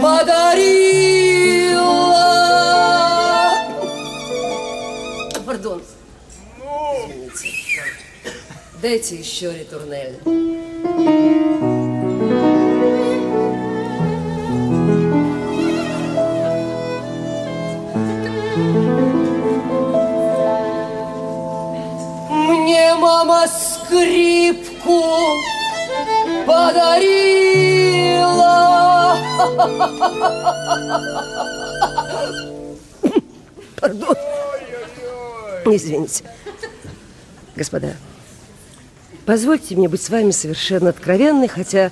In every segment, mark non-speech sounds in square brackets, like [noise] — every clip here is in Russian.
подарила. Пардон. Извините. Дайте еще ретурнель. Мне мама скрипку подарила. Пардон. Извините. Господа, позвольте мне быть с вами совершенно откровенной, хотя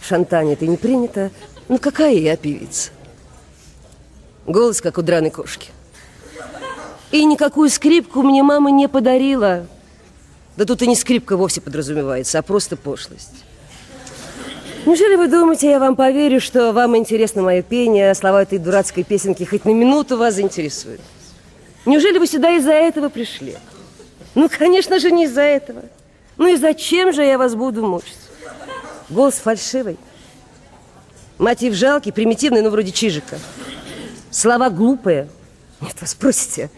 в Шантане это не принято. Ну, какая я певица? Голос, как у драной кошки. И никакую скрипку мне мама не подарила. Да тут и не скрипка вовсе подразумевается, а просто пошлость. Неужели вы думаете, я вам поверю, что вам интересно мое пение, слова этой дурацкой песенки хоть на минуту вас заинтересуют? Неужели вы сюда из-за этого пришли? Ну, конечно же, не из-за этого. Ну и зачем же я вас буду мучить? Голос фальшивый. Мотив жалкий, примитивный, ну, вроде Чижика. Слова глупые. Нет, вы спросите,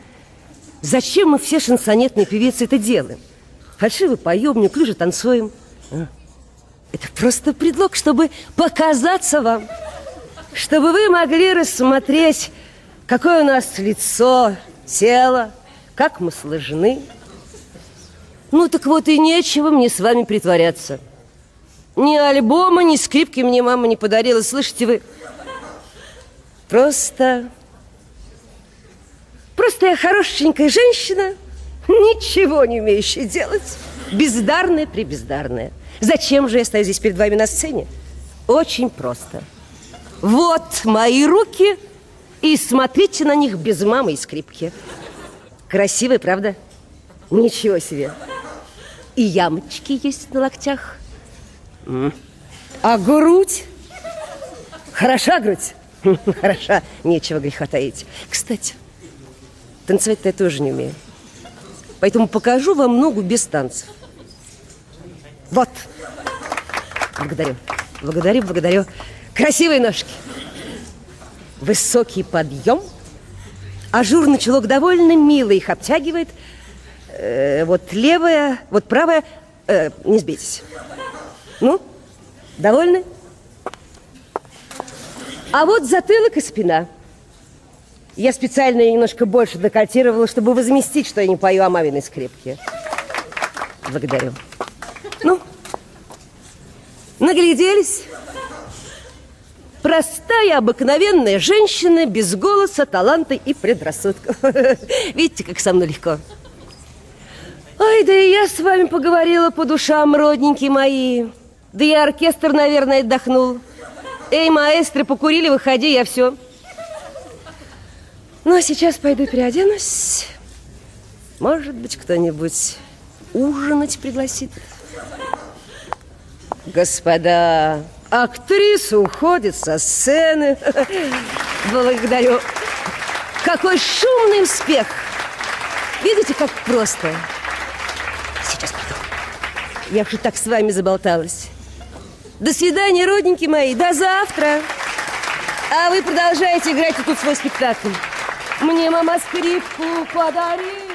зачем мы все шансонетные певицы это делаем? Фальшивый поем, неуклюже танцуем. А? Это просто предлог, чтобы показаться вам. Чтобы вы могли рассмотреть, какое у нас лицо, тело, как мы сложены. Ну так вот и нечего мне с вами притворяться. Ни альбома, ни скрипки мне мама не подарила. Слышите вы? Просто... Просто я хорошенькая женщина, ничего не умеющая делать. Бездарная, прибездарная. Зачем же я стою здесь перед вами на сцене? Очень просто. Вот мои руки, и смотрите на них без мамы и скрипки. Красивые, правда? Ничего себе. И ямочки есть на локтях. А грудь? Хороша грудь? [laughs] Хороша, нечего греха таить. Кстати, танцевать-то я тоже не умею. Поэтому покажу вам ногу без танцев. Вот. Благодарю. Благодарю, благодарю. Красивые ножки. Высокий подъем. Ажурный чулок довольно мило их обтягивает. Э, вот левая, вот правая. Э, не сбейтесь. Ну, довольны? А вот затылок и спина. Я специально немножко больше декольтировала, чтобы возместить, что я не пою о маминой скрипке. Благодарю. Ну, нагляделись? Простая, обыкновенная женщина без голоса, таланта и предрассудков. [laughs] Видите, как со мной легко. Ой, да и я с вами поговорила по душам, родненькие мои. Да и оркестр, наверное, отдохнул. Эй, маэстро, покурили, выходи, я все. Ну, а сейчас пойду переоденусь. Может быть, кто-нибудь ужинать пригласит. Господа, актриса уходит со сцены. [laughs] Благодарю. Какой шумный успех. Видите, как просто. Сейчас приду. Я уже так с вами заболталась. До свидания, родненькие мои. До завтра. А вы продолжаете играть тут свой спектакль. Мне мама скрипку подарила.